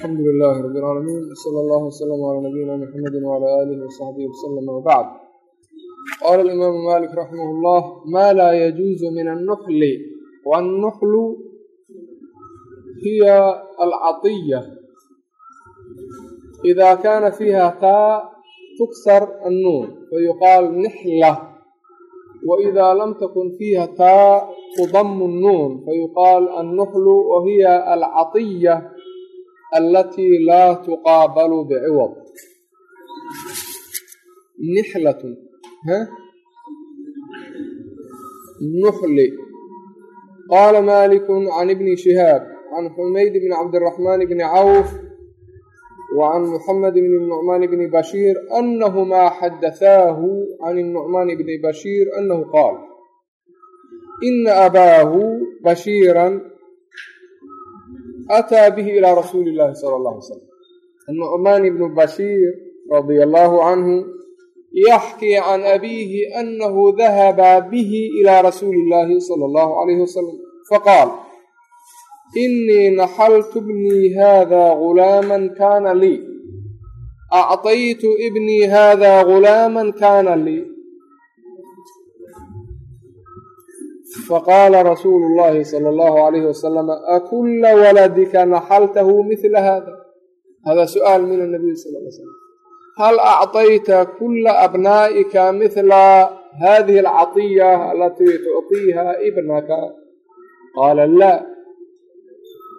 alxamdu lilaahi rabi اlcaalamiin sala allahu waslama calaa nabiyina muxamedi wcala aalihi wasaxbihi wasalam wabacd qaala alimaamu malik raximah llah ma laa yajuuzu min annuxli wannuxlu hiya alcatiya ida kana fiiha taa tuksar annuun fayuqaal nixla waida lam takun fiiha taa tudamu nnuun fayuqaal annuxlu wahiya alcatiya alatii laa tuqaabalu biciwad nixlatun nuxli qaala maliku can ibni shihaab can xumayd bni cabdiraxmaan bni cawf can muxamed bni nucmaan bni bashiir anahumaa xadathaahu can nucmaan bni bashiir anahu qaal ina abaahu bashiiran ataa bihi ilaa rasuuli llahi sala allah alay slam annucmaan ibnu bashiir radia allahu canhu yaxkii can abiihi anahu dahaba bihi ilaa rasuuli illahi sala allahu alayhi wasalam faqaal inii naxaltu bnii hada gulaaman kana lii acطaytu ibnii hada gulaaman kana lii faqaala rasuulu llahi sala allahu alayhi wasalam akula waladika naxaltahu mila hada hada su'aal min anabiy sal ly slam hal acطayta kula abnaa'ika mila hadihi alcatiya alatii tucطiiha ibnaka qaala la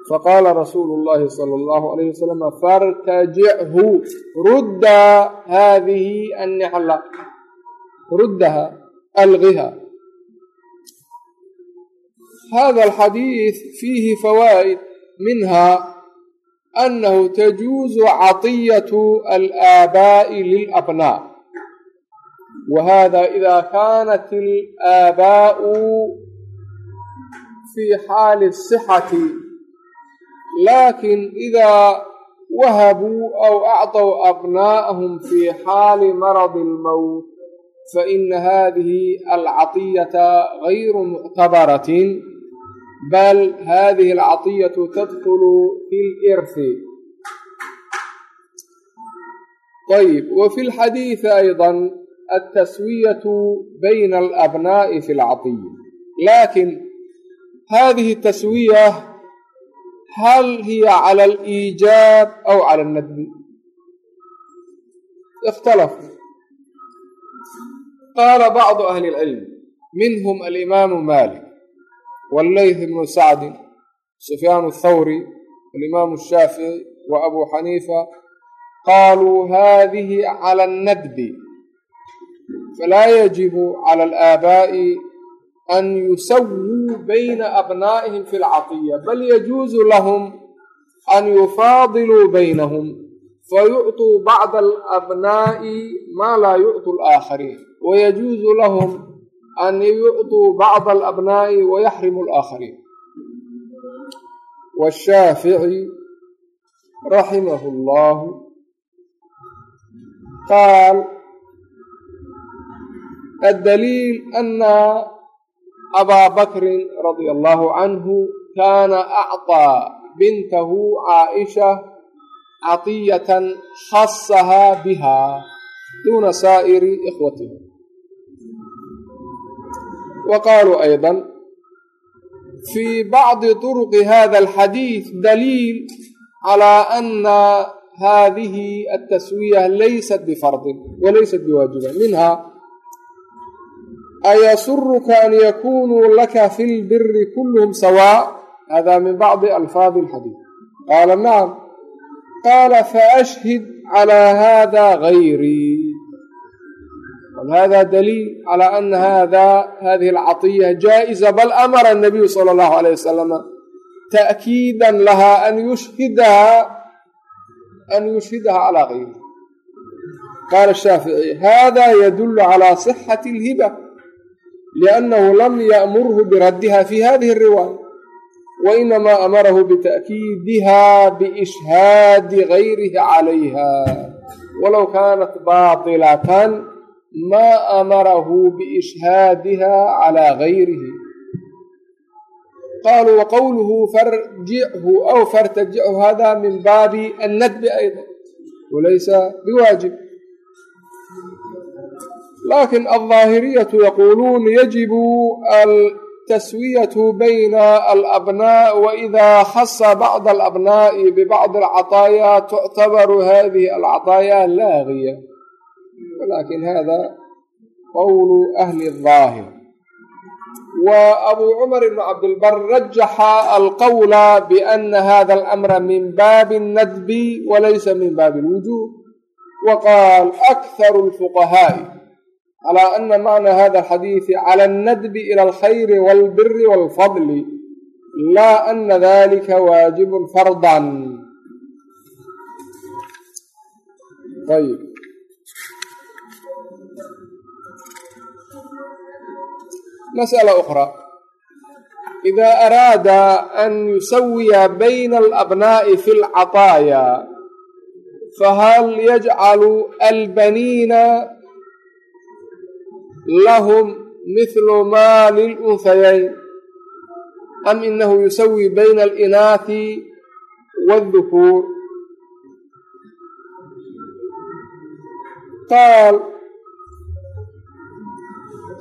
faqaala rasuulu llahi sala allahu alayh wasalam fartajichu rudda hadihi annixla ruddaha algiha hada alxadiid fiihi fawaa'id minha annahu tajuuzu catiyatu alaabaa'i lilabnaa wa hada ida kaanat alaabaa'u fi xaali asixati laakiin ida wahabuu aw acطw abnaa'ahum fi xaali maradi almowt faina hadihi alcatiyata gayru muctabaratin bal hadihi alcatiyatu tadkulu fi lirthi ayb wa fi lxadiidi ayضa altaswiyatu bayna alabnaa'i fi lcatiya laakiin hadihi taswiya hal hiya cala aliijaab aw cala alnadbi ikhtalafu qaala bacdu ahli اlcilm minhm alimaamu malik wاllayth bnu sacdi sufyaan الthawri walimaamu الshaafici wa abu xaniifa qaluu hadihi cala الnadbi falaa yajibu cala alaaba'i an yusawuu bayna abnaa'ihim fi lcatiya bal yajuuzu lahum an yufaadiluu baynahum fayucطuu bacda alabnaa'i maa laa yucطu alaakhariin wayajuuzu lahum an yucطuu bacda alabnaa'i wayaxrimu alaakhariin washaafici raximahu llahu qaal addaliil ana abaa bakrin radia allahu canhu kaana acطaa bintahu caaisha catiyatan khasahaa biha duuna saa'iri ikhwatiha wa qaaluu ayضa fii bacdi طurqi hada alxadiid daliil calaa ana hadihi altaswiya laysat bifardin walaysat biwaajiba minha ayasuruka an yakunuu laka fi lbiri kulluhum sawaa hada min bacdi alfaadi alxadiid qaala nacam qaala faashhid calaa hada gayrii hada daliil calى ana hada hadihi alcatiya jaa'iza bal amara الnabiyu salى اllahu alayh wasalama ta'kiida laha an yushhidaha an yushhidaha calى gayri qaala shaafici hada yadulu calى صxaة اlhiba liannahu lam ya'murhu biraddiha fi hadihi الriwaaya wainama amarahu bita'kiidiha biishhaadi gayrihi calayha walow kaanat baatilatan maa amarahu biishhaadiha calaa gayrihi qaaluu waqowluhu farjichu aw fartajichu hada min baabi annadbi ayda walaysa biwaajib laakiin alظaahiriyatu yaquuluun yajibu altaswiyatu bayna alabnaa waإida khasa bacd alabnaa'i bibacdi alcaطaaya tuctabaru hadihi alcaطaaya laagiya walakin hada qowlu ahli الظaahir وأbو cمر بن cبدالبر رجح الqول بأن hذا الأمر من bاب الندب وlaysa min bاب الوجوب وqال أكثر الفقهاء على أن معنى hذا الحديث على الندب إلى الخير والبر والفضل لا أن ذلika واجب فرضا طيب masala ukhraa ida araada an yusawiya bayna alabnaa'i fi lcataayaa fahal yajcalu albaniina lahm mithlu maa lilunhayayn am inahu yusawi bayna alinaathi waaldukuur qaal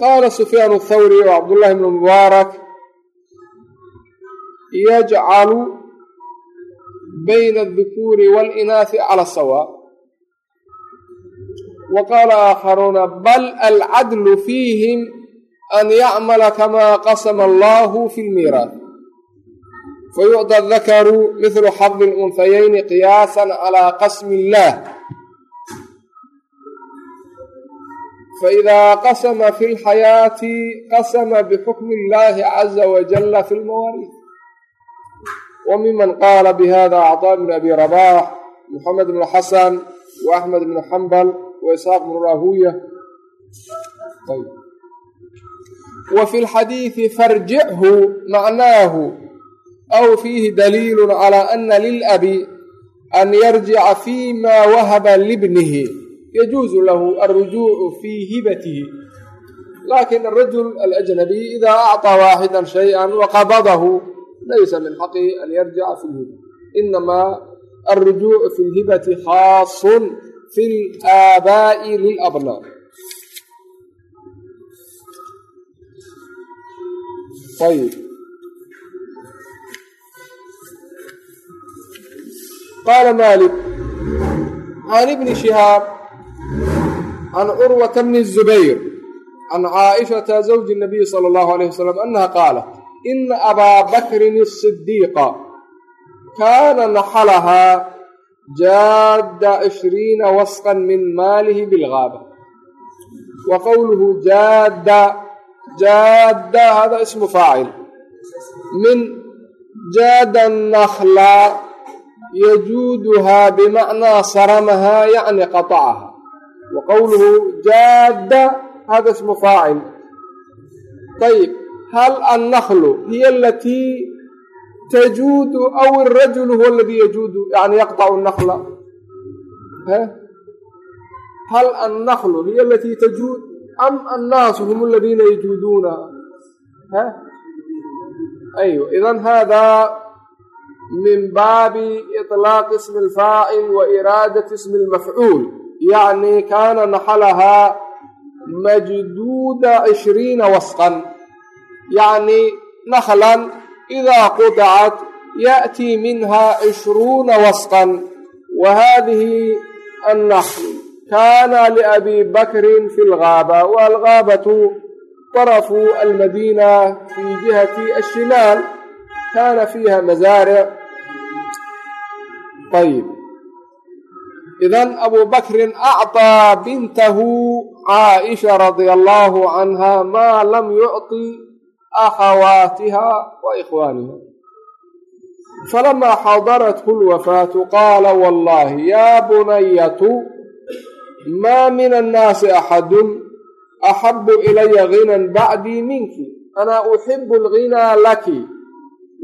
qaala sufyaan athawri o cabdullahi bnu mubaarak yajcalu bayna aldukuuri waاlinaasi cala sawa wa qaala aakharuuna bal alcadlu fiihim an yacmala kamaa qasama allahu fi lmiiraat fayucda adakaru mithlu xadi اlunhayayni qiyaasa calaa qasmi faidaa qasama fi lxayaati qasama bixukmi illahi caza wajalla fi lmawaariid wa miman qaala bihada acطaa bn abi rabax muxamed bn xasan wa axmed bn xambal wa isxaaq bn rahuya wa fi lxadiidi farjichu macnaahu aw fiihi daliilu calaa ana lilabi an yarjica fii ma wahaba libnihi yajuuzu lahu alrujuucu fii hibatihi laakiin arajul alajnabiy ida acطaa waaxida shayئa waqabadahu laysa min xaqihi an yarjica fi lhiba inamaa alrujuucu fi lhibati khaasun fi laabaa'i lilabnaa ayb qaala malik can ibni shihaab can curwata bni zubayr can caaishata zawji nabiyi sala allahu alayh wasalam annaha qaalat ina abaa bakrin asidiiqa kaana naxalahaa jaadda cishriina wasqan min maalihi bilgaaba wa qowluhu jaadda jaadda hada ismu faacil min jaada nakla yajuuduhaa bimacnaa saramahaa yacni qatacaha wa qowluhu jaadda hada ismu faacil ayib hal annaklu hiya alatii tajuudu aw irajulu huwa aladii yajuudu yani yaqطacu nakla hal annaklu hiya alatii tajuud am annaasu hum aladiina yajuuduuna aywa idan hada min baabi iطlaaqi ismi alfaacil wa iraadati ismi almafcuul yacni kaana naxalahaa majduuda cishriina wasqan yacni naklan idaa qudicat ya'tii minha cishruuna wasqan wa haadihi annakl kaana liabi bakrin fi lgaaba waalgaabatu طرفu almadina fi jihati الshimaal kana fiiha mazaaric ayb idan abu bakrin acطىa bintahu caaisha radia allahu canha maa lam yucطi akhawaatiha wa ikhwaaniha falamaa xadarathu lwafaatu qaala wallahi yaa bunayatu maa min annaasi axadun axabu ilaya ginan bacdii minki ana uxibu alginaa laki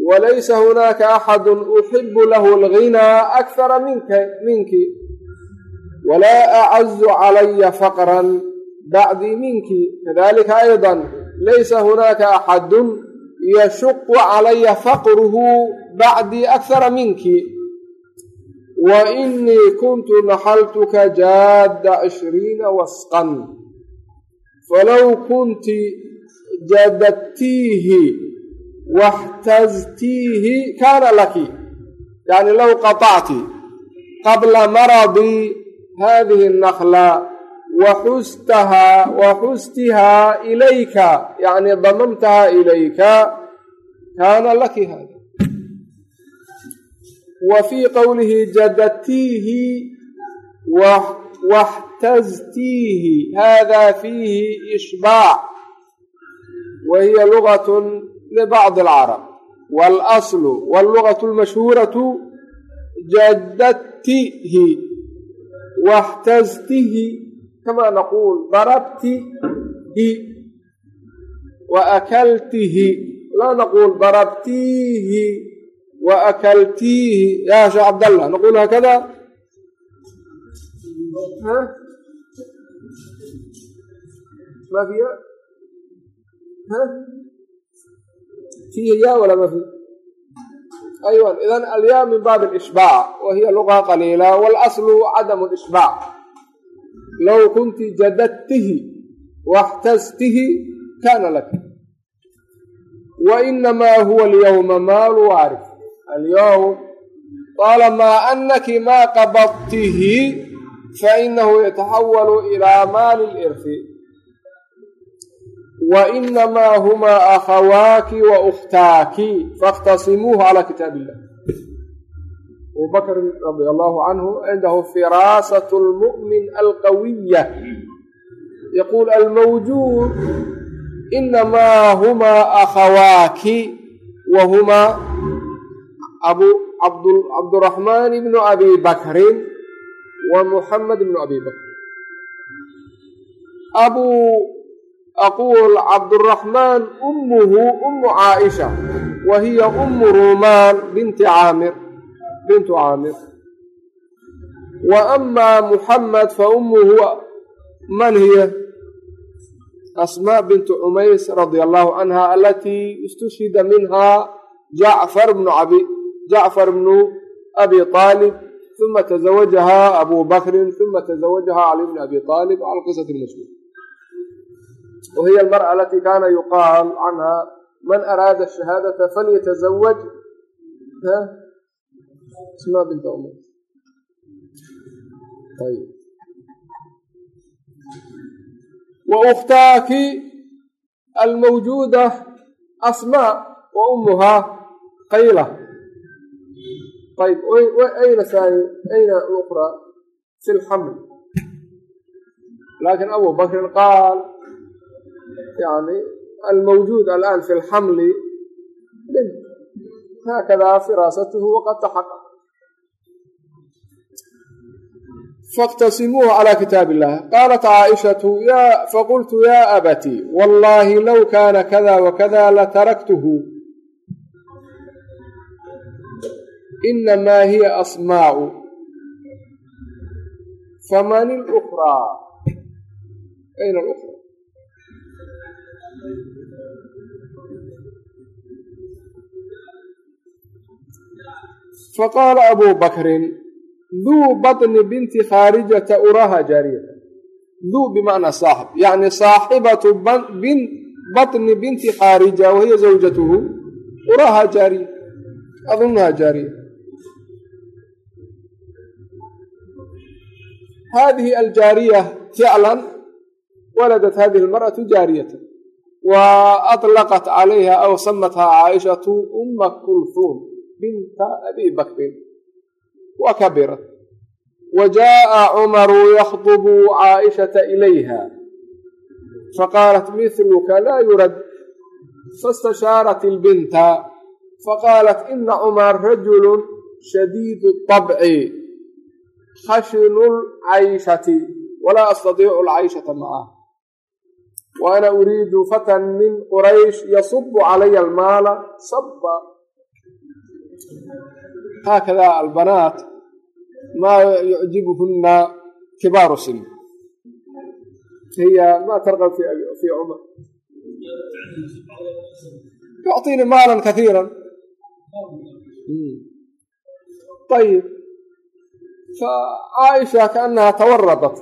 walaysa hunaaka axadu uxibu lahu alginaa akthara minki walaa acazu calaya faqran. Bacdii minkii kadalika aydan laysa hunaaka axadun yashuqu calaya faqruhu bacdii akhara minki. Wa inii kuntu naxaltuka jaadda cishriina wasqan. Falow kunti jadadtiihi waxtaztiihi kaana laki. Yani low qaطacti qabla maradii hadihi الnakla waxustahaa waxustihaa ilayka yani damamtahaa ilayka kaana laki hada wa fii qowlihi jadadtiihi waxtaztiihi hada fiihi ishbaac wa hiya lugat libacdi alcarab waalaslu wallugatu lmashhuuratu jadadtihi waxtaztihi kama naquul darabtihi wa akaltihi laa naquul darabtiihi wa akaltiihi ya sheekh cabdallah naquul hakada ma fiya fiihi ya wala ma fi aywa idan alyaa min baab alishbaac wa hiya luga qaliila waalaslu cadamu lishbaac low kunti jadadtihi waxtaztihi kana laka wa inamaa huwa alyawma maalu waarif alyawm طaalamaa anaki ma qabadtihi fainahu yataxawalu ilaa maali lirfi wa inamaa humaa akhawaaki wa ukhtaaki fakhtasimuuhu calaa kitaab illah abubakr radia allahu canhu cindahu firaasat lmu'min alqawiya yaquul almawjuud inamaa humaa akhawaaki wa humaa abu cabduraxmaan ibnu abi bakrin wa muxamed ibnu abi bakr aqul cabduraxmaan umuhu umu caaisha wa hiya umu ruumaan binti caamir bintu caamir wa amaa muxamed fa umuhu man hiya asmaa bintu cumays radia allahu canha alatii istushhida minha jacfar bnu abi jacfar bnu abi aalib uma tazawajaha abu bakrin uma tazawajaha cali bni abi aalib cala qisati mashhuur wa hiya almar'a alatii kaana yuqaal canha man araada shahaadata falyatazawaj wa ukhtaaki almawjuuda asmaa wa umuhaa qayla ayb ayna saani ayna luqra fi lxaml laakiin abu bakrin qaal yani almawjuud alaan fi lxamli haakadaa firaasatuhu waqad taxaqaq faktasimuuhu calaa kitaab illaah qaalat caaishatu faqultu yaa abatii wallaahi low kaana kada wakada lataraktuhu inamaa hiya asmaau faman lukraa ayna lukraa faqaala abu bakrin duu baطni binti khaarijata uraha jaariyata duu bimacnaa saaxib yani saaxibatu baطni binti khaarija wahiya zawjatuhu uraha jaariya adunaha jaariya hadihi aljaariya ficlan waladat hadihi almarأaةu jaariyata wa aطlaqat calayha aw samatha caaishatu uma kulfuun binta abi bakrin wa kabirat wa jaءa cumaru yakطbu caaishata ilayha faqaalat mihluka laa yurad faاstashaarat اlbinta faqaalat ina cumar rajulu shadiid الطabci khashinu lcayshati walaa astadiicu alcayshata macah wa ana uriidu fatan min quraysh yasubu calaya almaala saba haakada albanaat maa yucjibuhuna kibaaru sin hiya ma tarqab fi cumar yucطiini maalan kaiira ayib facaaisha kaanaha tawaradat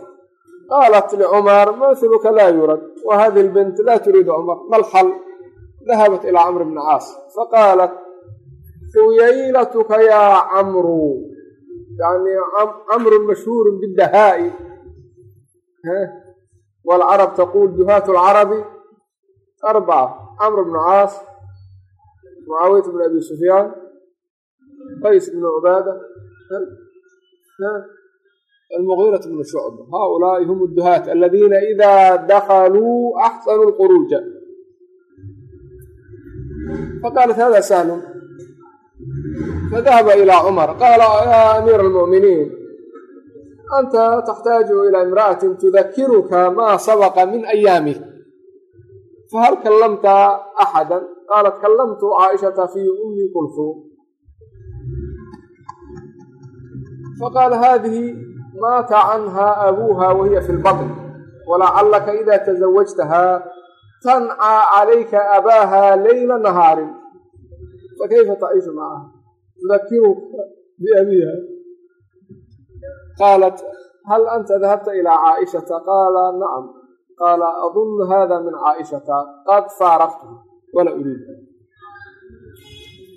qaalat licumar masiluka laa yurad wa hadihi lbint laa turiidu cumar malxal dahabat ilaa camr bni caas faqaalat xuyaylatuka yaa camru yani camru mashhuuru bidahaa'i waalcarab taquul duhaat lcarabi arbaca camr bnu caas mucaawiyat bn abi sufyaan qays bnu cubaada almugiiratu bnu shucba haaulaai hum duhaat aladiina idaa dakaluu axsanuu lquruuja faqaalat hada sahlun fadahaba ilaa cumar qaala yaa amiira almu'miniin anta taxtaaju ilaa imra'atin tudakiruka maa sabaqa min ayaamik fahal kallamta axada qaalat kallamtu caaishata fi ummi kulfuum faqaala haadihi maata canha abuuha wahiya fi lbaطn walacalaka ida tazawajtaha tancaa calayka abaaha layla nahaarin. Fakayfa taciishu macaha? Tudakiruka biabiha qaalat hal anta dahabta ilaa caaishata? Qaala nacam qaala adunnu hada min caaishata qad faaraqtu wala uriid.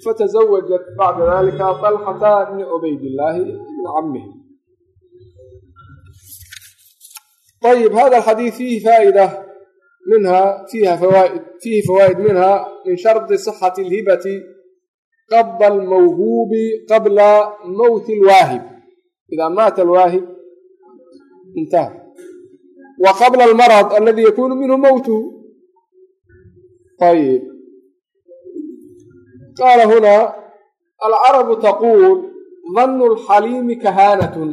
Fatazawajat bacda dalika talxata bni cubaydillaahi ibni camihi ayib hada alxadiid fiihi faa'ida minha fiiha fawaaid fiihi fawaa'id minha min shardi sixati alhibati qabla almawhuubi qabla mowti alwaahib idaa maata alwaahib intaha wa qabla almarad aladi yakunu minhu mowtuhu ayib qaala hunaa alcarabu taquul danu lxaliimi kahaanatun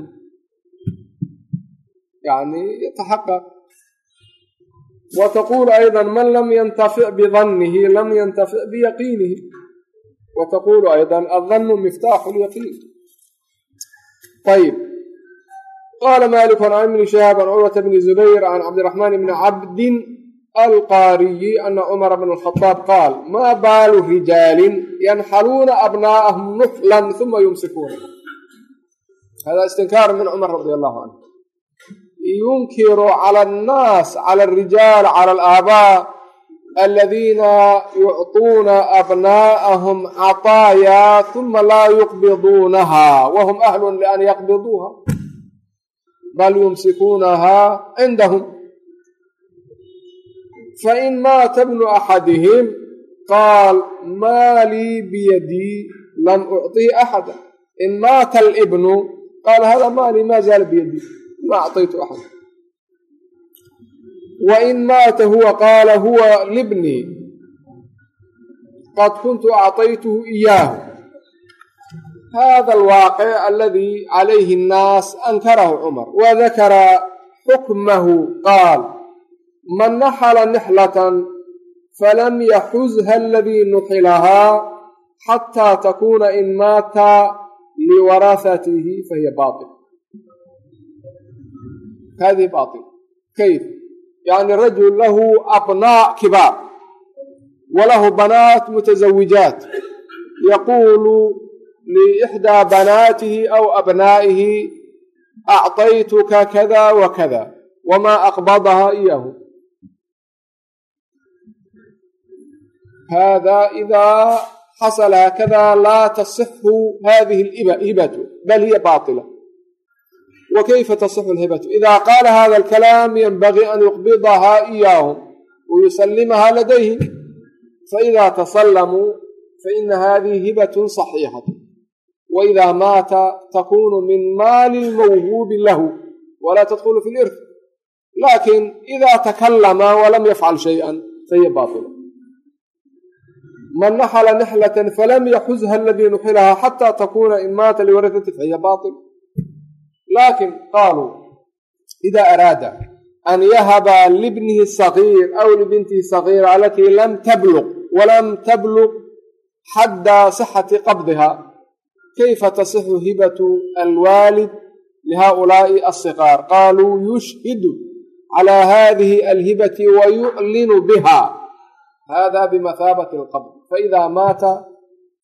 yani yataxaqaq wa taquul ayda man lam yantafic bidanihi lam yantafic biyaqiinihi wa taquulu ayda adanu miftaaxu lyaqiin ayb qaala maliku can ibni shihaab an curwata bni zubayr can cabdiraxmaan bni cabdin alqaariyi ana cumara bn alkhadaab qaal maa baalu rijaalin yanxaluuna abnaa'ahum nuxlan uma yumsikuuna hada istinkaar min cumar radi allahu canhu yunkiru cala annaas cala alrijaal cala alaabaa aladiina yucطuuna abnaa'ahum cataaya tuma laa yuqbiduunaha wahum ahlun lian yaqbiduuha bal yumsikuunaha cindahum fain maata bnu axadihim qaal maa lii biyadii lam ucطih axada in maata alibnu qaala hada maali ma zaala biyadii ma acطaytu axada wain maata huwa qaala huwa libnii qad kuntu acطaytuhu iyaahu hada alwaaqic aladi calayhi annaas ankarahu cumar wadakara xukmahu qaal man naxla nixlatan falam yaxuzha aladii nuxilahaa xataa takuuna in maata liwarahatihi fahiya bail hadihi bail kayf yani rajul lahu abnaa kibaar walahu banaat mutazawijaat yaquulu liixdaa banaatihi aw abnaa'ihi acطaytuka kada wa kada wama aqbadaha iyahu hada idaa xasala hakada laa tasixu hadihi hibatu bal hiya baila wakayfa tasixu lhibatu idaa qaala hada alkalaam yanbagii an yuqbidahaa iyaahum wayusalimahaa ladayhim faidaa tasallamuu faina hadihi hibatun saxiixatu waidaa maata takunu min maali lmawhuubi lahu walaa tadkhulu fi lirf laakin idaa takallama walam yafcal shayئan fahiya baatila man naxla naxlatan falam yaxuzha aladii nuxilahaa xata takuna in maata liwaratati fahiya baatil laakiin qaaluu ida araada an yahaba libnihi sagiir aw libintihi sagiira alatii lam tabluq walam tabluq xadaa sixati qabdiha kayfa tasixu hibatu alwaalid lihaaulaa'i asiqaar qaaluu yushhidu calى hadihi alhibati wayu'linu biha. Hada bimathaabati alqabd faida maata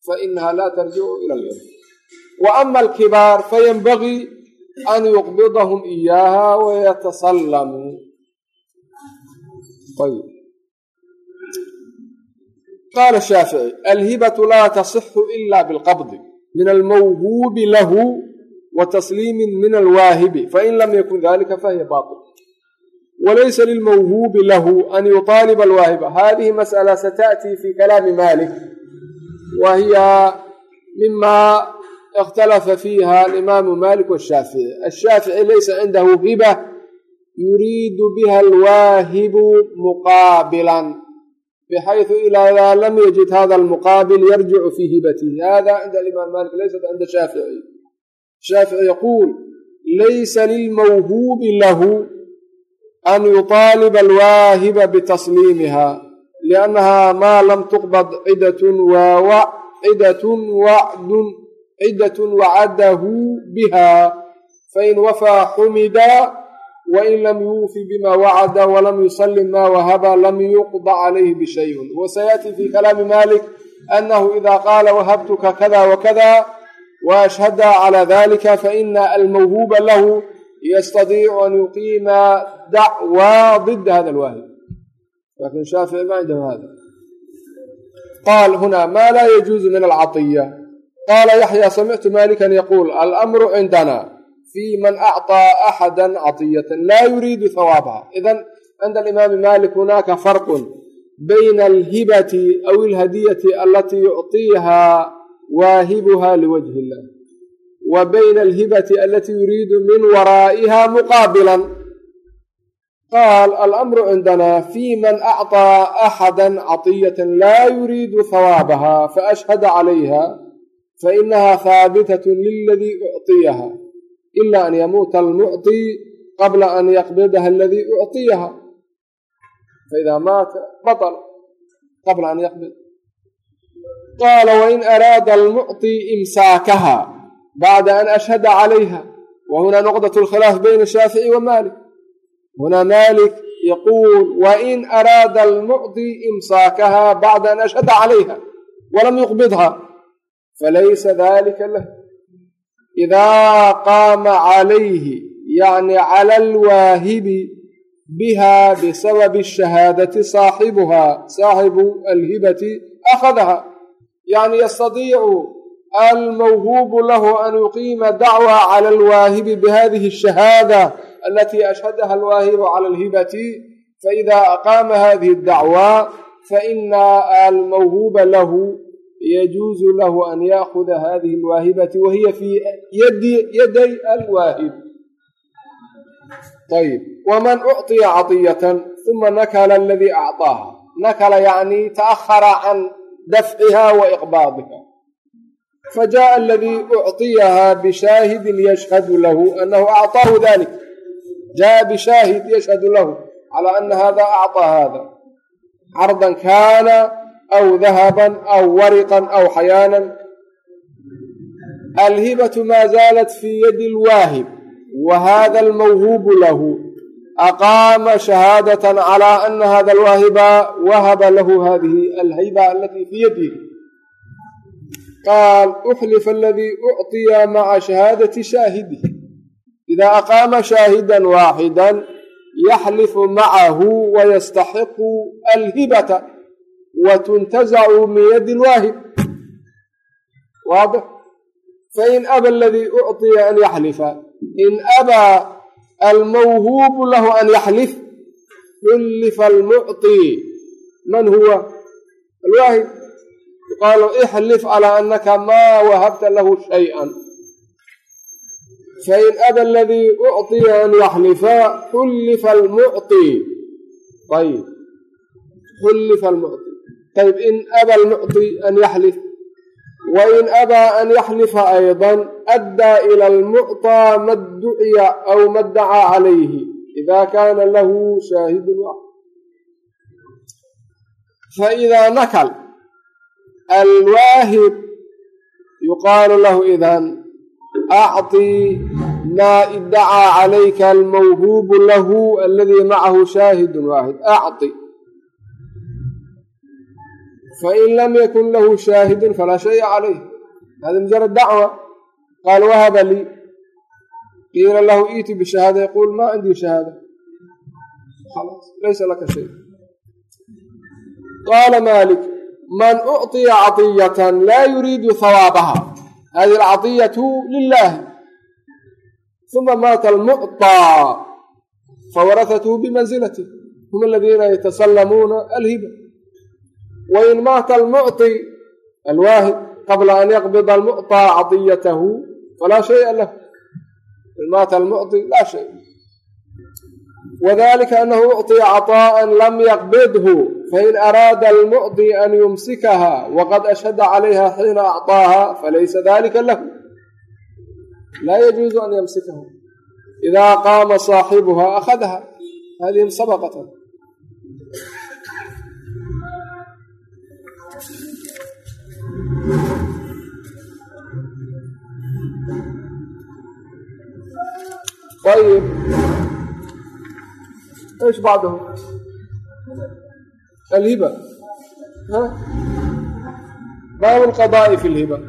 fainaha la tarjicu ila lirf wa ama alkibaar faynbagii an yuqbidahum iyaaha wayatasallamuu qaala shaafici alhibatu laa tasixu ila bilqabdi min almawhuubi lahu wa tasliimin min alwaahibi fain lam yakun dalika fahiya bail walaysa lilmawhuubi lahu an yuطaaliba alwaahiba hadihi masأala sata'tii fi kalaami malik wa hiya mima ikhtalafa fiiha alimaamu malik washaafici ashaafici laysa cindahu hiba yuriidu biha alwaahibu muqaabilan bxayثu idaa lam yajid hada almuqaabil yarjicu fii hibatihi hada cinda alimaam malik laysat cinda shaafici shaafici yaquul laysa lilmawhuubi lahu an yuطaaliba alwaahiba bitasliimiha liannaha maa lam tuqbad cidatun wacdun cidatun wacadahu biha fain wafaa xumida wain lam yuufi bima wacada walam yusalim ma wahaba lam yuqda calayhi bishayin wasayaati fi kalaami malik anahu ida qaala wahabtuka kada wakada waashhada cala dalika faina almawhuuba lahu yastadiicu an yuqiima dacwa dida hada alwaahid laakiin shaafici ma cindahu hada qaal huna ma la yajuuzu min alcaiya qaala yaxya samictu malikan yaquul almru cindana fi man acطىa axada caطiyata laa yuriidu hawaabaha idan cinda alimaami malik hunaaka farqun bayna alhibati aw alhadiyati alatii yucطiiha waahibuha liwajhi illah wa bayna alhibati alatii yuriidu min waraa'iha muqaabilan qaal alamru cindana fi man acطىa axada caطiyata laa yuriidu hawaabaha faashhada calayha fainaha haabitat liladii ucطiyaha ila an yamuuta almucطi qabla an yaqbidaha aladii ucطiyaha faida maata baطla qabla an yaqbid qaala wain araada almucطi imsaakaha bacda an ashhada calayha wa huna nuqdaة اlkhilaaf bayna shaafici wa malik huna malik yaquul wain araada almucطi imsaakaha bacda an ashhada calayha walam yuqbidha falaysa dalika lah idaa qaama calayhi yacni cala alwaahibi biha bisababi shahaadati saaxibuhaa saaxibu alhibati akhadaha yani yastadiicu almawhuubu lahu an yuqiima dacwa cala alwaahibi bihadihi ashahaada alatii ashhadaha alwaahibu cala alhibati faida aqaama hadihi addacwa faina almawhuuba lahu yajuuzu lahu an yaakuda hadihi alwaahibati wa hiya fii yaday alwaahib ayb waman ucطiya caطiyatan uma nakala aladii acطaaha nakala yani taأhara can dafciha wa iqbaadiha fajaءa aladii ucطiyaha bishaahidin yashhadu lahu anahu acطaahu dalik jaءa bishaahid yashhadu lahu calى ana hada acطى hada cardan kana aw dahaban aw wariqan aw xayaanan alhibatu maa zaalat fii yadi lwaahib wa hada almawhuubu lahu aqaama shahaadatan calaa ana hada alwaahiba wahaba lahu hadihi alhayba alatii fii yadihi qaal uxlifa aladii ucطiya maca shahaadati shaahidihi idaa aqaama shaahidan waaxidan yaxlifu macahu wayastaxiqu alhibata watuntazacu min yadi lwaahib waadix fain aba aladii ucطiya an yaxlifa in abaa almawhuubu lahu an yaxlif xullifa almucطi man huwa alwaahib yuqaalu ixlif calaa anaka maa wahabta lahu shayئa fain aba aladii ucطiya an yaxlifa xullifa almucطi ayb xullifa almucطi ayb in aba almucطi an yaxlif wain abaa an yaxlifa ayضa addaa ila almucطىa ma duciya aw ma dacaa calayhi ida kaana lahu shaahidun waaxid faidaa nakal alwaahib yuqaalu lahu idan acطii maa idacaa calayka almawhuubu lahu aladii macahu shaahidun waaxid acطi fain lam yakun lahu shaahidun falaa shaya calayh hada mujarad dacwa qaal wahaba lii qiila lahu iiti bishahaada yaquul ma cindii shahaada khalaas laysa laka shay qaala malik man ucطiya caطiyatan laa yuriidu hawaabaha hadihi alcaطiyatu lilahi uma maata almucطىa fawarahathu bimanzilatih hum aladiina yatasallamuuna alhiba wain maata almucطi alwaahid qabla an yaqbida almucطىa caطiyatahu falaa shaya lah in maata almucطi laa shay wadalika anahu ucطiya caطaءa lam yaqbidhu fain araada almucطi an yumsikaha waqad ashhada calayha xiina acطaaha falaysa dalika lahu laa yajuuzu an yamsikahu idaa qaama saaxibuha akhadaha hadihi sabaqatan ayib ايش بعده الهبة ها باب القضاء في الهبة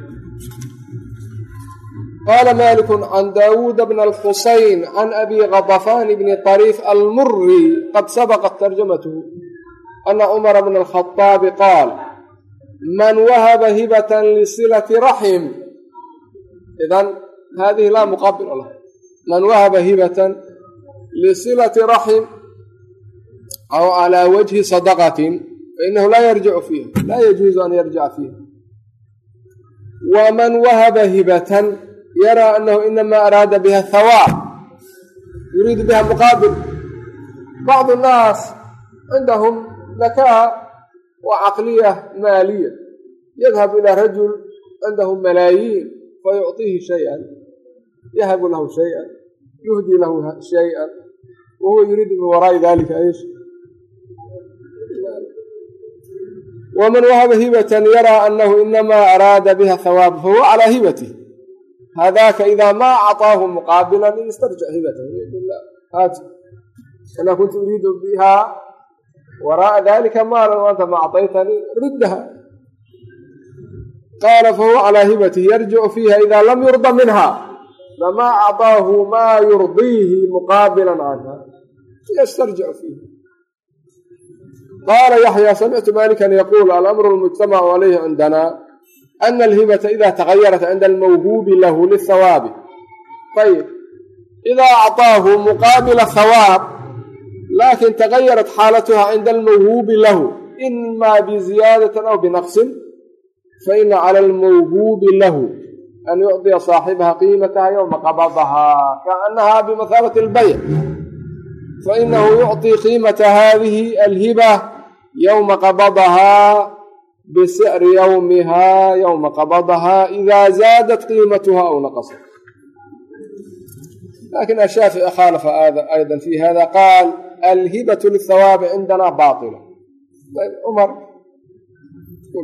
قال مالك عن داود بن الحسين عن أبي غضفان بن طريف المري قد سبقت ترجمته أن عمر بن الخطاب قال man wahaba hibatan lisilati raxim idan hadihi laa muqaabil o laha man wahaba hibatan lisilati raxim aw calaa wajhi sadaqatin fainahu laa yarjicu fiiha laa yajuuzu an yarjica fiiha waman wahaba hibatan yaraa anahu inamaa araada biha hawaab yuriidu biha muqaabil bacdu nnaas cindahum zakaa wa caqliya maaliya. Yadhab ilaa rajul cindahu malaayiin fayucطihi shayan. Yahabu lahu shayan yuhdii lahu shayan wahuwa yuriidu min waraa'i dalika ish wman wahaba hibatan yaraa anahu inamaa araada biha hawaab fahuwa calaa hibatih hadaka ida ma acطaahu muqaabilan istarjic hibatahu haat ana kuntu uriidu biha waraaa dalika maalan anta ma acaytanii ruddaha qaala fahuwa calaa hibati yarjicu fiiha idaa lam yurda minha famaa acطaahu maa yurdiihi muqaabila canha ystarjicu fiiha qaala yaxya samictu malikan yaquul alamru lmujtamacu calayhi cindana ana alhibata ida tagayarat cinda almawhuubi lahu lihawaabi ayib idaa acطaahu muqaabila hawaab laakin tagayarat xaalatuha cinda almawhuubi lahu. Imaa biziyaadatin aw binaqsin faina cala almawhuubi lahu an yucطiya saaxibaha qiimataha yowma qabadahaa kaanaha bimahalati albayc. Fainahu yucطi qiimata hadihi alhiba yowma qabadahaa bisicri yowmiha yowma qabadahaa idaa zaadat qiimatuha aw naqasat. Lakin ashaafici khaalafa ayda fi hada qaal alhibatu lihawaabi cindana baila umar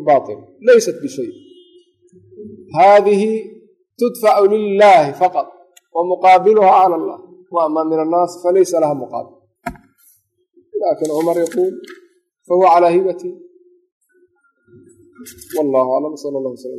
bail laysat bishay haadihi tudfacu lilaahi faqad wa muqaabiluha cala allah waama min annaas falaysa laha muqaabil laakiin cumar yaquul fahuwa calaa hibati wallahu aclam sal allah wsl